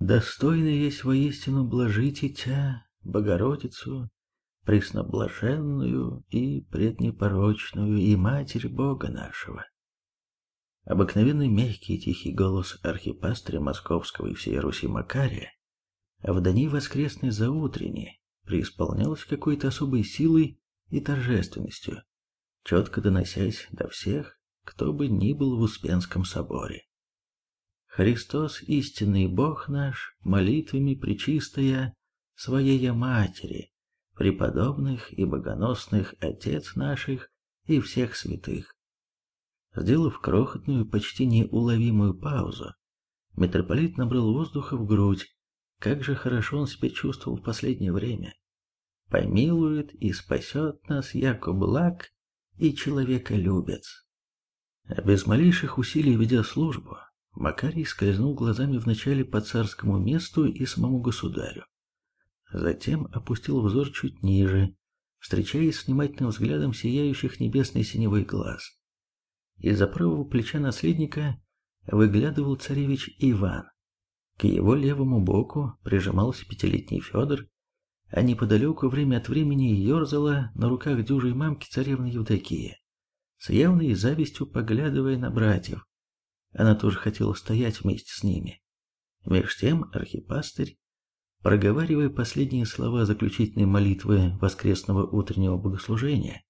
Достойно есть воистину блажить Тя, Богородицу, пресноблаженную и преднепорочную, и Матерь Бога нашего. Обыкновенный мягкий и тихий голос архипастыря Московского и всей Руси Макария в дни воскресной заутренней преисполнялся какой-то особой силой и торжественностью, четко доносясь до всех, кто бы ни был в Успенском соборе. Христос, истинный Бог наш, молитвами причистая Своей Матери, преподобных и богоносных Отец наших и всех святых. Сделав крохотную, почти неуловимую паузу, митрополит набрал воздуха в грудь. Как же хорошо он себя чувствовал в последнее время. Помилует и спасет нас, яко благ и человеколюбец. Без малейших усилий ведя службу, Макарий скользнул глазами вначале по царскому месту и самому государю. Затем опустил взор чуть ниже, встречаясь с внимательным взглядом сияющих небесной синевой глаз. Из-за правого плеча наследника выглядывал царевич Иван. К его левому боку прижимался пятилетний Федор, а неподалеку время от времени ерзала на руках дюжей мамки царевна Евдокия, с явной завистью поглядывая на братьев. Она тоже хотела стоять вместе с ними. Меж тем архипастырь, проговаривая последние слова заключительной молитвы воскресного утреннего богослужения,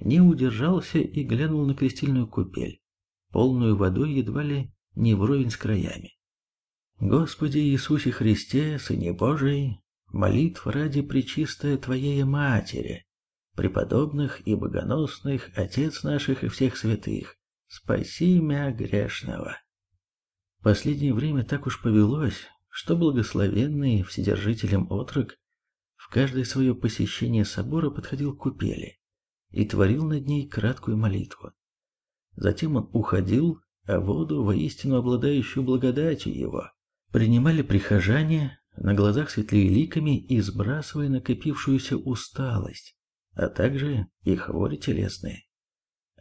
не удержался и глянул на крестильную купель, полную водой едва ли не вровень с краями. Господи Иисусе Христе, Сыне Божий, молитв ради Пречистая Твоей Матери, преподобных и богоносных, Отец наших и всех святых, спаси мя грешного. Последнее время так уж повелось, что благословенный вседержителем отрок в каждое свое посещение собора подходил к купели, и творил над ней краткую молитву. Затем он уходил, а воду, воистину обладающую благодатью его, принимали прихожане, на глазах светлее ликами и сбрасывая накопившуюся усталость, а также и хвори телесные.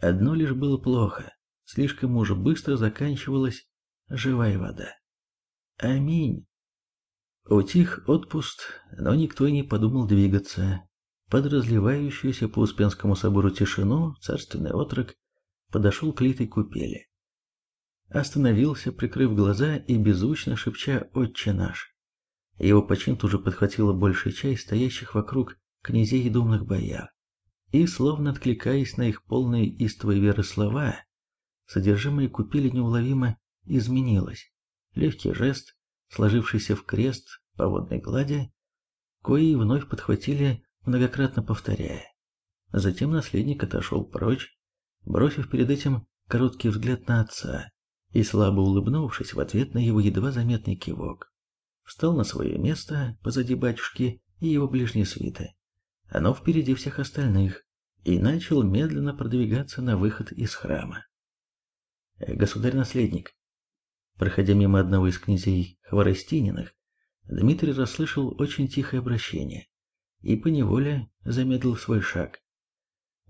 Одно лишь было плохо, слишком уж быстро заканчивалась живая вода. Аминь. Утих отпуск, но никто и не подумал двигаться, под разливающуюся по Успенскому собору тишину царственный отрок подошел к литой купели. Остановился, прикрыв глаза и беззвучно шепча «Отче наш». Его почин тут же подхватила большая часть стоящих вокруг князей и думных бояр. И, словно откликаясь на их полные истовой веры слова, содержимое купели неуловимо изменилось. Легкий жест, сложившийся в крест по водной глади, кои вновь подхватили многократно повторяя. Затем наследник отошел прочь, бросив перед этим короткий взгляд на отца и слабо улыбнувшись в ответ на его едва заметный кивок. Встал на свое место позади батюшки и его ближней свиты, оно впереди всех остальных, и начал медленно продвигаться на выход из храма. Государь-наследник, проходя мимо одного из князей Хворостининых, Дмитрий расслышал очень тихое обращение и поневоле замедлил свой шаг.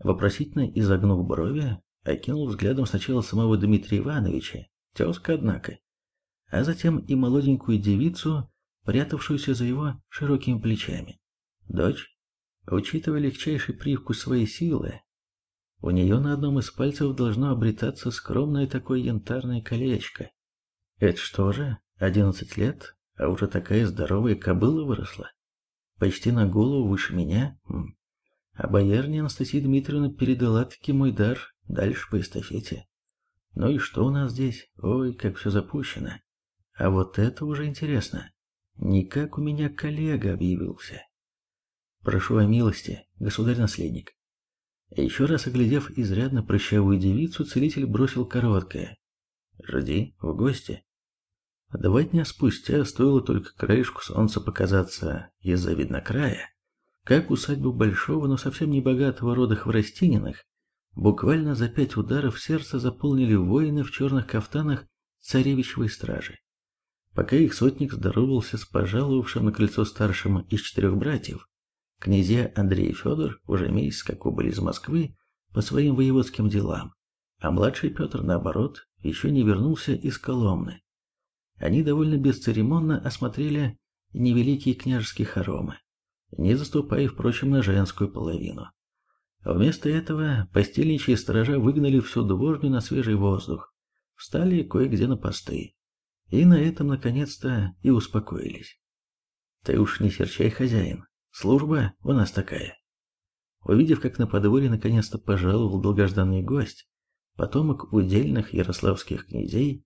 Вопросительно изогнув брови, окинул взглядом сначала самого Дмитрия Ивановича, тезка, однако, а затем и молоденькую девицу, прятавшуюся за его широкими плечами. Дочь, учитывая легчайший привкус своей силы, у нее на одном из пальцев должно обретаться скромное такое янтарное колечко. Это что же, одиннадцать лет, а уже такая здоровая кобыла выросла? почти на голову выше меня. А боярня Анастасия Дмитриевна передала таки мой дар дальше по эстафете. Ну и что у нас здесь? Ой, как все запущено. А вот это уже интересно. Никак у меня коллега объявился. Прошу о милости, государь-наследник. Еще раз оглядев изрядно прыщавую девицу, целитель бросил короткое. «Жди, в гости». Два дня спустя стоило только краешку солнца показаться из-за виднокрая, как усадьбу большого, но совсем не богатого рода Хворостининых буквально за пять ударов сердца заполнили воины в черных кафтанах царевичевой стражи. Пока их сотник здоровался с пожаловавшим на крыльцо старшим из четырех братьев, князья Андрей и Федор уже месяц как убыли из Москвы по своим воеводским делам, а младший Петр, наоборот, еще не вернулся из Коломны. они довольно бесцеремонно осмотрели невеликие княжеские хоромы, не заступая, впрочем, на женскую половину. Вместо этого постельничьи сторожа выгнали всю дворню на свежий воздух, встали кое-где на посты, и на этом, наконец-то, и успокоились. Ты уж не серчай, хозяин, служба у нас такая. Увидев, как на подворье наконец-то пожаловал долгожданный гость, потомок удельных ярославских князей,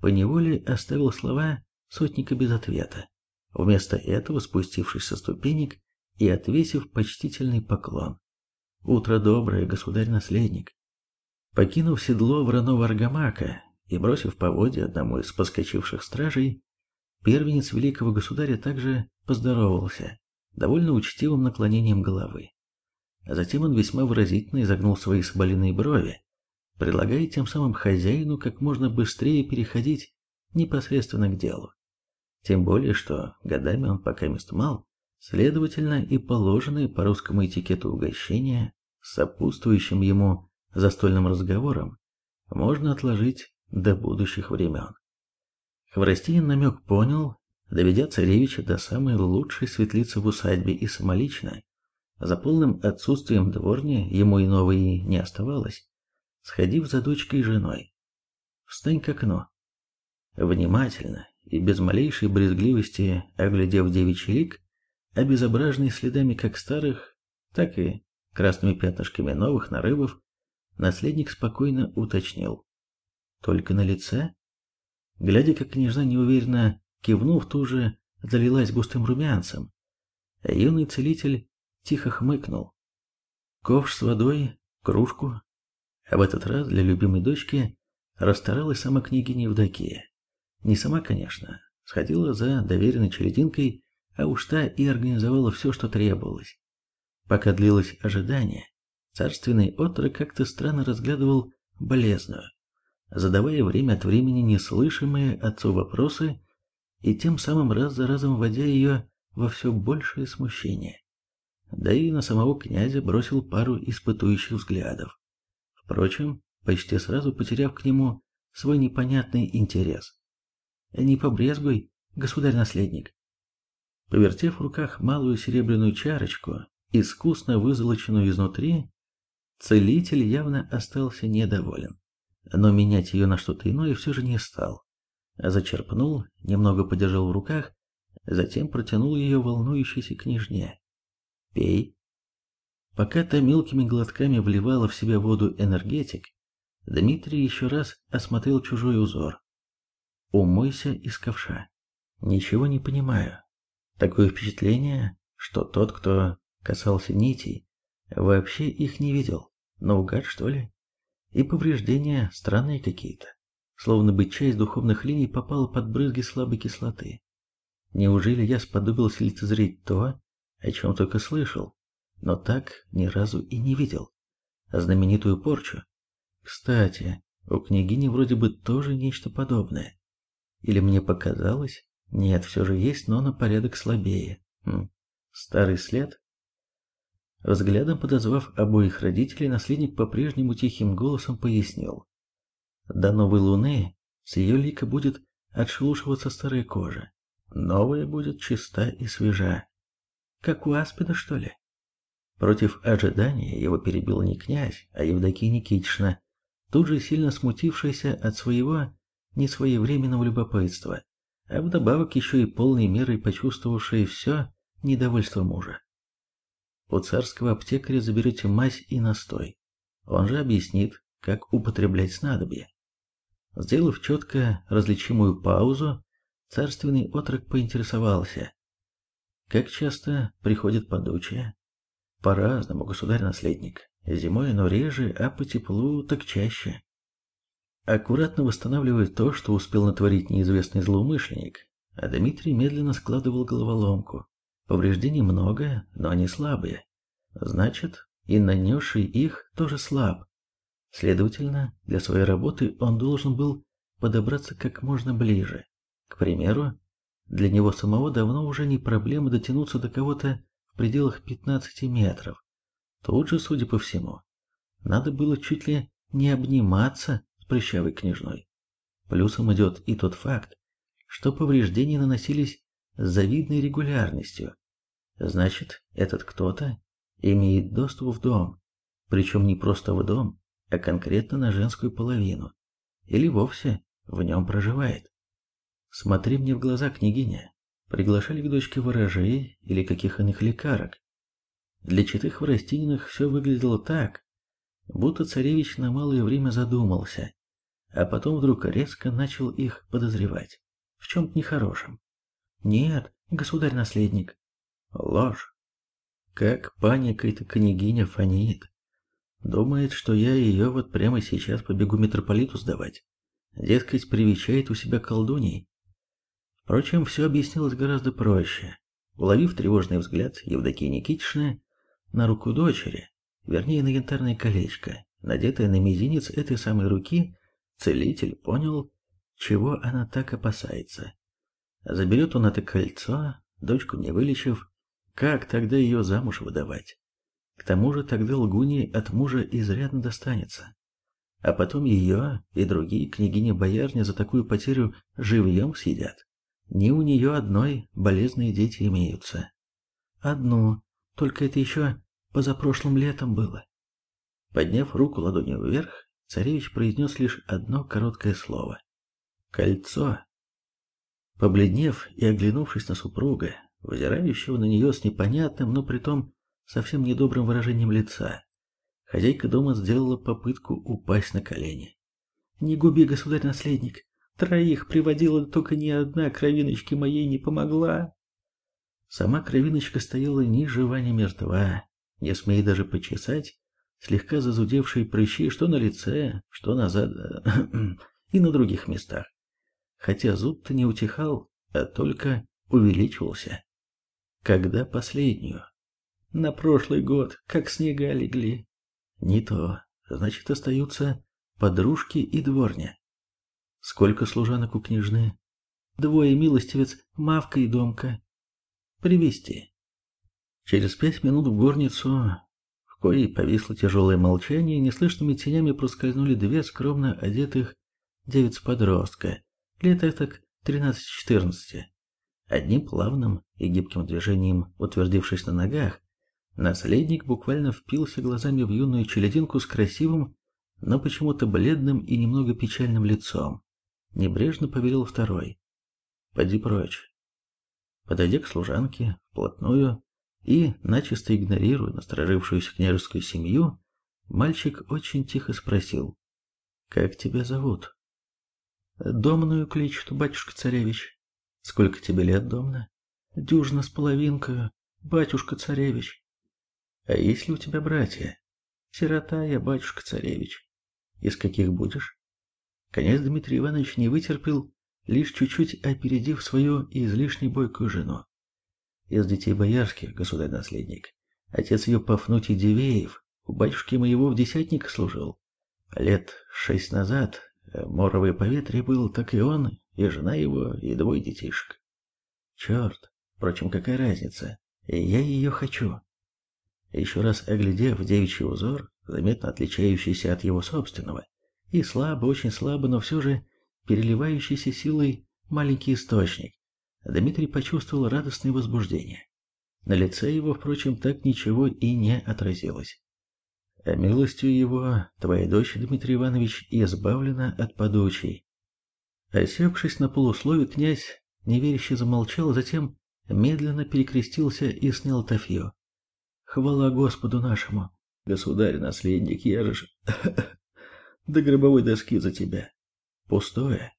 поневоле оставил слова сотника без ответа. Вместо этого, спустившись со ступенек и отвесив почтительный поклон. «Утро доброе, государь-наследник!» Покинув седло враного аргамака и бросив поводья одному из поскочивших стражей, первенец великого государя также поздоровался, довольно учтивым наклонением головы. А затем он весьма выразительно изогнул свои соболиные брови, предлагая тем самым хозяину как можно быстрее переходить непосредственно к делу. Тем более, что годами он пока мест мал, следовательно, и положенные по русскому этикету угощения сопутствующим ему застольным разговором можно отложить до будущих времен. Хворостинин намек понял, доведя царевича до самой лучшей светлицы в усадьбе и самолично, за полным отсутствием дворни ему и не оставалось, сходив за дочкой и женой. Встань к окну. Внимательно и без малейшей брезгливости оглядев девичий лик, обезображенный следами как старых, так и красными пятнышками новых нарывов, наследник спокойно уточнил. Только на лице? Глядя, как княжна неуверенно кивнув, тут же залилась густым румянцем, юный целитель тихо хмыкнул. Ковш с водой, кружку, а в этот раз для любимой дочки расстаралась сама княгиня Евдокия. Не сама, конечно, сходила за доверенной черединкой, а уж та и организовала все, что требовалось. Пока длилось ожидание, царственный отрок как-то странно разглядывал болезную, задавая время от времени неслышимые отцу вопросы и тем самым раз за разом вводя ее во все большее смущение. Да и на самого князя бросил пару испытующих взглядов. Впрочем, почти сразу потеряв к нему свой непонятный интерес. «Не побрезгуй, государь-наследник». Повертев в руках малую серебряную чарочку, искусно вызолоченную изнутри, целитель явно остался недоволен но менять ее на что-то иное все же не стал. Зачерпнул, немного подержал в руках, затем протянул ее волнующейся княжне. «Пей». Пока та мелкими глотками вливала в себя воду энергетик, Дмитрий еще раз осмотрел чужой узор. «Умойся из ковша». «Ничего не понимаю. Такое впечатление, что тот, кто касался нитей, вообще их не видел. Наугад, что ли?» И повреждения странные какие-то, словно бы часть духовных линий попала под брызги слабой кислоты. Неужели я сподобился лицезреть то, о чем только слышал, но так ни разу и не видел? Знаменитую порчу. Кстати, у княгини вроде бы тоже нечто подобное. Или мне показалось? Нет, все же есть, но на порядок слабее. Хм. Старый след? Взглядом подозвав обоих родителей, наследник по-прежнему тихим голосом пояснил. До новой луны с ее лика будет отшелушиваться старая кожа. Новая будет чиста и свежа. Как у аспида, что ли? Против ожидания его перебил не князь, а Евдокия Никитична, тут же сильно смутившаяся от своего несвоевременного любопытства, а вдобавок еще и полной мерой почувствовавшая все недовольство мужа. У царского аптекаря заберете мазь и настой. Он же объяснит, как употреблять снадобье. Сделав четко различимую паузу, царственный отрок поинтересовался. Как часто приходит подучие? По-разному, государь-наследник. Зимой оно реже, а по теплу так чаще. Аккуратно восстанавливая то, что успел натворить неизвестный злоумышленник, а Дмитрий медленно складывал головоломку. Повреждений много, но они слабые. Значит, и нанесший их тоже слаб. Следовательно, для своей работы он должен был подобраться как можно ближе. К примеру, для него самого давно уже не проблема дотянуться до кого-то в пределах 15 метров. Тут же, судя по всему, надо было чуть ли не обниматься с прыщавой княжной. Плюсом идет и тот факт, что повреждения наносились с завидной регулярностью. Значит, этот кто-то имеет доступ в дом, причем не просто в дом, а конкретно на женскую половину, или вовсе в нем проживает. Смотри мне в глаза, княгиня. Приглашали к дочке ворожей или каких иных лекарок. Для читых Воростининых все выглядело так, будто царевич на малое время задумался, а потом вдруг резко начал их подозревать в чем-то нехорошем. Нет, государь-наследник. Ложь. Как паникой-то княгиня фонит. Думает, что я ее вот прямо сейчас побегу митрополиту сдавать. Дескать, привечает у себя колдуней. Впрочем, все объяснилось гораздо проще. Уловив тревожный взгляд Евдокии Никитичны на руку дочери, вернее на янтарное колечко, надетое на мизинец этой самой руки, целитель понял, чего она так опасается. Заберет он это кольцо, дочку не вылечив, как тогда ее замуж выдавать? К тому же тогда лгуни от мужа изрядно достанется. А потом ее и другие княгини-боярни за такую потерю живьем съедят. Не у нее одной болезные дети имеются. Одну, только это еще позапрошлым летом было. Подняв руку ладонью вверх, царевич произнес лишь одно короткое слово. Кольцо. Побледнев и оглянувшись на супруга, взирающего на нее с непонятным, но притом совсем недобрым выражением лица, хозяйка дома сделала попытку упасть на колени. «Не губи, государь-наследник, троих приводила, только ни одна кровиночки моей не помогла». Сама кровиночка стояла ни жива, ни мертва, не смея даже почесать слегка зазудевшие прыщи что на лице, что назад и на других местах хотя зуд-то не утихал, а только увеличивался. Когда последнюю? На прошлый год, как снега легли. Не то, значит, остаются подружки и дворня. Сколько служанок у княжны? Двое милостивец, Мавка и Домка. Привести. Через пять минут в горницу, в коей повисло тяжелое молчание, неслышными тенями проскользнули две скромно одетых девиц-подростка лет так 13-14. Одним плавным и гибким движением, утвердившись на ногах, наследник буквально впился глазами в юную челядинку с красивым, но почему-то бледным и немного печальным лицом. Небрежно повелел второй. «Поди прочь». Подойдя к служанке, вплотную, и, начисто игнорируя насторожившуюся княжескую семью, мальчик очень тихо спросил. «Как тебя зовут?» Домную кличут, батюшка-царевич. Сколько тебе лет, Домна? Дюжина с половинкою, батюшка-царевич. А есть ли у тебя братья? Сирота я, батюшка-царевич. Из каких будешь? Князь Дмитрий Иванович не вытерпел, лишь чуть-чуть опередив свою излишне бойкую жену. Из детей боярских, государь-наследник. Отец ее Пафнутий Дивеев, у батюшки моего в десятник служил. Лет шесть назад Моровое поветрие был, так и он, и жена его, и двое детишек. Черт, впрочем, какая разница? Я ее хочу. Еще раз оглядев девичий узор, заметно отличающийся от его собственного, и слабо, очень слабо, но все же переливающийся силой маленький источник, Дмитрий почувствовал радостное возбуждение. На лице его, впрочем, так ничего и не отразилось. А милостью его твоя дочь, Дмитрий Иванович, избавлена от подучей. Осекшись на полуслове, князь неверяще замолчал, затем медленно перекрестился и снял тафью. Хвала Господу нашему, государь-наследник, я же до гробовой доски за тебя. Пустое.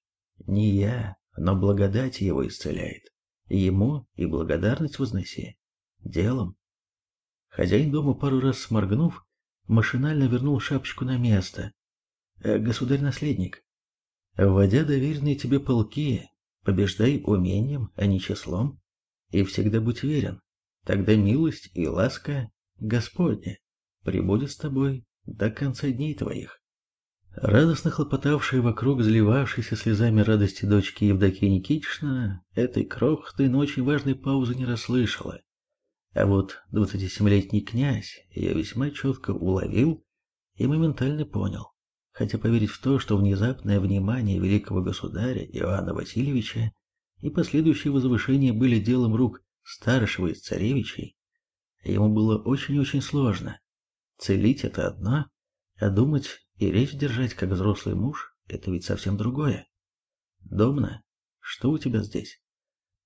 Не я, но благодать его исцеляет. Ему и благодарность возноси. Делом. Хозяин дома пару раз сморгнув, машинально вернул шапочку на место. Э, «Государь-наследник, вводя доверенные тебе полки, побеждай умением, а не числом, и всегда будь верен, тогда милость и ласка Господня прибудет с тобой до конца дней твоих». Радостно хлопотавшая вокруг заливавшейся слезами радости дочки Евдокия Никитична этой крохотной, но очень важной паузы не расслышала а вот 27-летний князь я весьма четко уловил и моментально понял. Хотя поверить в то, что внезапное внимание великого государя Иоанна Васильевича и последующее возвышение были делом рук старшего из царевичей, ему было очень-очень сложно. Целить это одно, а думать и речь держать как взрослый муж – это ведь совсем другое. Домна, что у тебя здесь?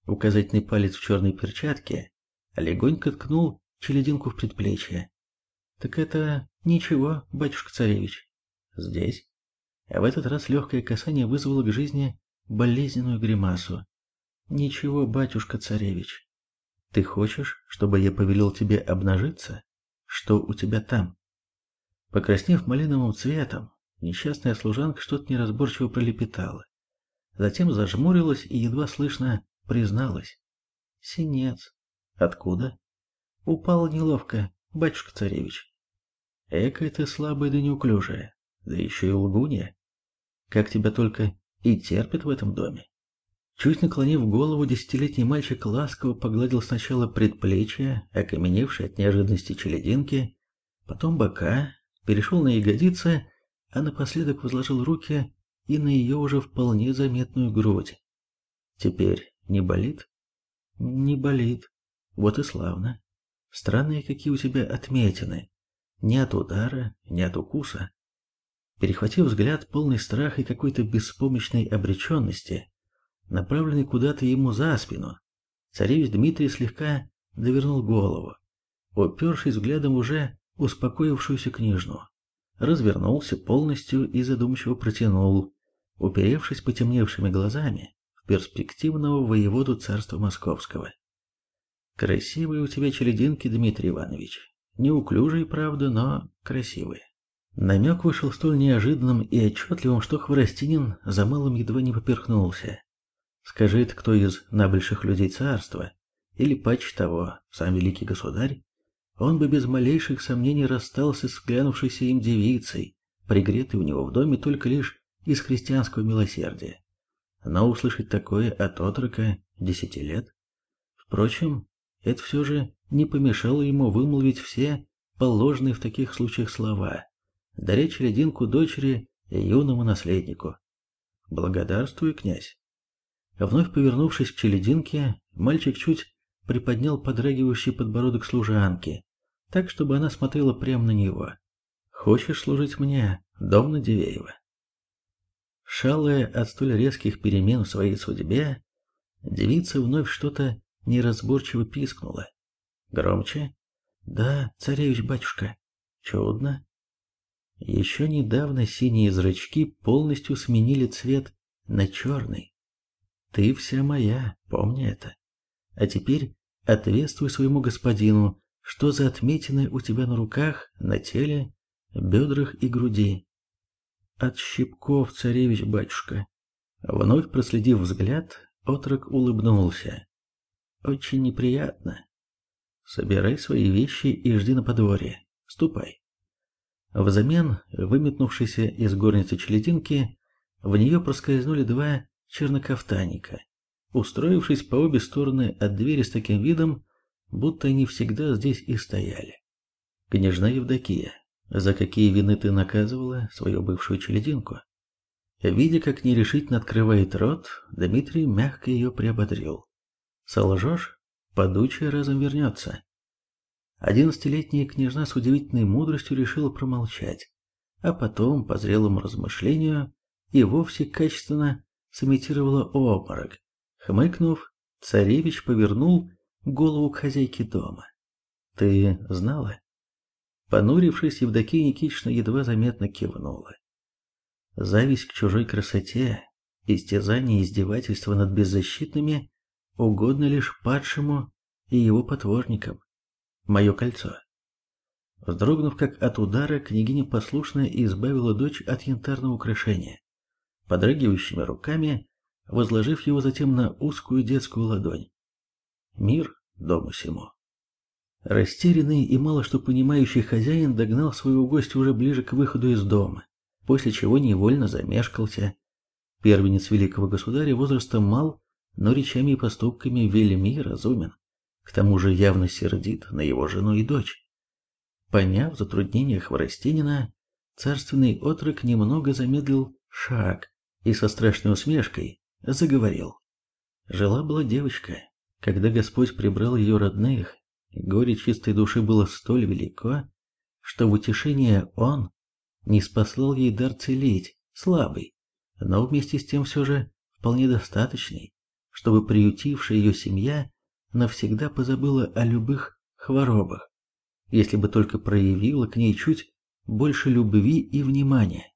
Указательный палец в черной перчатке легонько ткнул челединку в предплечье. Так это ничего, батюшка-царевич. Здесь. А в этот раз легкое касание вызвало к жизни болезненную гримасу. Ничего, батюшка-царевич. Ты хочешь, чтобы я повелел тебе обнажиться? Что у тебя там? Покраснев малиновым цветом, несчастная служанка что-то неразборчиво пролепетала. Затем зажмурилась и едва слышно призналась. Синец. Откуда? Упал неловко, батюшка-царевич. Экая ты слабая да неуклюжая, да еще и лгунья. Как тебя только и терпят в этом доме. Чуть наклонив голову, десятилетний мальчик ласково погладил сначала предплечья, окаменевшие от неожиданности челединки, потом бока, перешел на ягодицы, а напоследок возложил руки и на ее уже вполне заметную грудь. Теперь не болит? Не болит. Вот и славно. Странные какие у тебя отметины. Ни от удара, ни от укуса. Перехватив взгляд, полный страха и какой-то беспомощной обреченности, направленный куда-то ему за спину, царевич Дмитрий слегка довернул голову, упершись взглядом уже успокоившуюся княжну, развернулся полностью и задумчиво протянул, уперевшись потемневшими глазами в перспективного воеводу царства московского. «Красивые у тебя челединки, Дмитрий Иванович. Неуклюжие, правда, но красивые». Намек вышел столь неожиданным и отчетливым, что Хворостинин за малым едва не поперхнулся. Скажи это кто из набольших людей царства, или паче того, сам великий государь, он бы без малейших сомнений расстался с глянувшейся им девицей, пригретой у него в доме только лишь из христианского милосердия. Но услышать такое от отрока десяти лет? Впрочем, это все же не помешало ему вымолвить все положенные в таких случаях слова, даря черединку дочери и юному наследнику. «Благодарствую, князь». Вновь повернувшись к челединке, мальчик чуть приподнял подрагивающий подбородок служанки, так, чтобы она смотрела прямо на него. «Хочешь служить мне, Домна Дивеева?» Шалая от столь резких перемен в своей судьбе, девица вновь что-то неразборчиво пискнула. Громче? «Да, царевич-батюшка. Чудно». Еще недавно синие зрачки полностью сменили цвет на черный. Ты вся моя, помни это. А теперь ответствуй своему господину, что за отметины у тебя на руках, на теле, бедрах и груди. От щипков, царевич-батюшка. Вновь проследив взгляд, отрок улыбнулся. Очень неприятно. Собирай свои вещи и жди на подворье. Ступай. Взамен, выметнувшейся из горницы челединки, в нее проскользнули два чернокафтаника, устроившись по обе стороны от двери с таким видом, будто они всегда здесь и стояли. Княжна Евдокия, за какие вины ты наказывала свою бывшую челединку? Видя, как нерешительно открывает рот, Дмитрий мягко ее приободрил. Солжешь, подучая разом вернется. Одиннадцатилетняя княжна с удивительной мудростью решила промолчать, а потом, по зрелому размышлению, и вовсе качественно сымитировала обморок. Хмыкнув, царевич повернул голову к хозяйке дома. «Ты знала?» Понурившись, Евдокия Никитична едва заметно кивнула. Зависть к чужой красоте, истязание и издевательство над беззащитными угодно лишь падшему и его потворникам. Мое кольцо. Вздрогнув как от удара, княгиня послушно избавила дочь от янтарного украшения подрагивающими руками, возложив его затем на узкую детскую ладонь. Мир дому сему. Растерянный и мало что понимающий хозяин догнал своего гостя уже ближе к выходу из дома, после чего невольно замешкался. Первенец великого государя возрастом мал, но речами и поступками вельми разумен. К тому же явно сердит на его жену и дочь. Поняв затруднение Хворостинина, царственный отрок немного замедлил шаг, и со страшной усмешкой заговорил. Жила-была девочка. Когда Господь прибрал ее родных, горе чистой души было столь велико, что в утешение Он не спаслал ей дар целить, слабый, но вместе с тем все же вполне достаточный, чтобы приютившая ее семья навсегда позабыла о любых хворобах, если бы только проявила к ней чуть больше любви и внимания.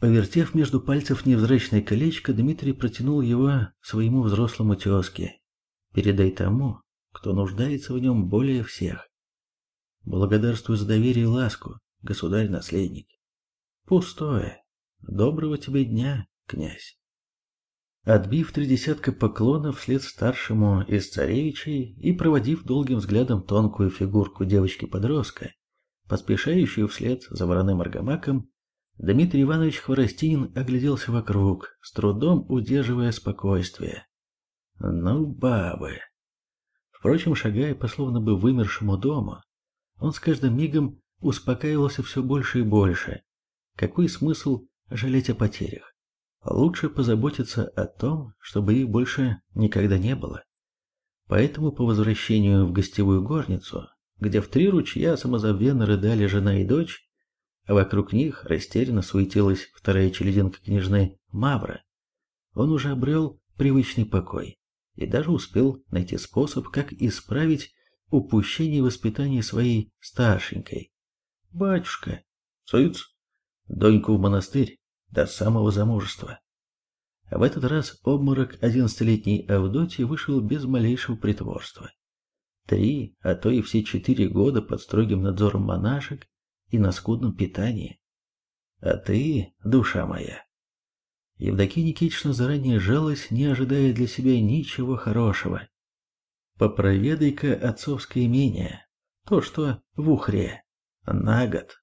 Повертев между пальцев невзрачное колечко, Дмитрий протянул его своему взрослому тезке. «Передай тому, кто нуждается в нем более всех. Благодарствую за доверие и ласку, государь-наследник. Пустое. Доброго тебе дня, князь». Отбив три десятка поклонов вслед старшему из царевичей и проводив долгим взглядом тонкую фигурку девочки-подростка, поспешающую вслед за вороным аргамаком, Дмитрий Иванович Хворостинин огляделся вокруг, с трудом удерживая спокойствие. Ну, бабы. Впрочем, шагая по словно бы вымершему дому, он с каждым мигом успокаивался все больше и больше. Какой смысл жалеть о потерях? Лучше позаботиться о том, чтобы их больше никогда не было. Поэтому по возвращению в гостевую горницу, где в три ручья самозабвенно рыдали жена и дочь, вокруг них растерянно суетилась вторая челединка княжны Мавра. Он уже обрел привычный покой и даже успел найти способ, как исправить упущение воспитания своей старшенькой. «Батюшка, цыц, доньку в монастырь до самого замужества». В этот раз обморок одиннадцатилетней Авдотьи вышел без малейшего притворства. Три, а то и все четыре года под строгим надзором монашек и на скудном питании. А ты, душа моя. Евдокия Никитична заранее жалась, не ожидая для себя ничего хорошего. Попроведай-ка отцовское имение, то, что в Ухре, на год.